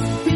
Bye.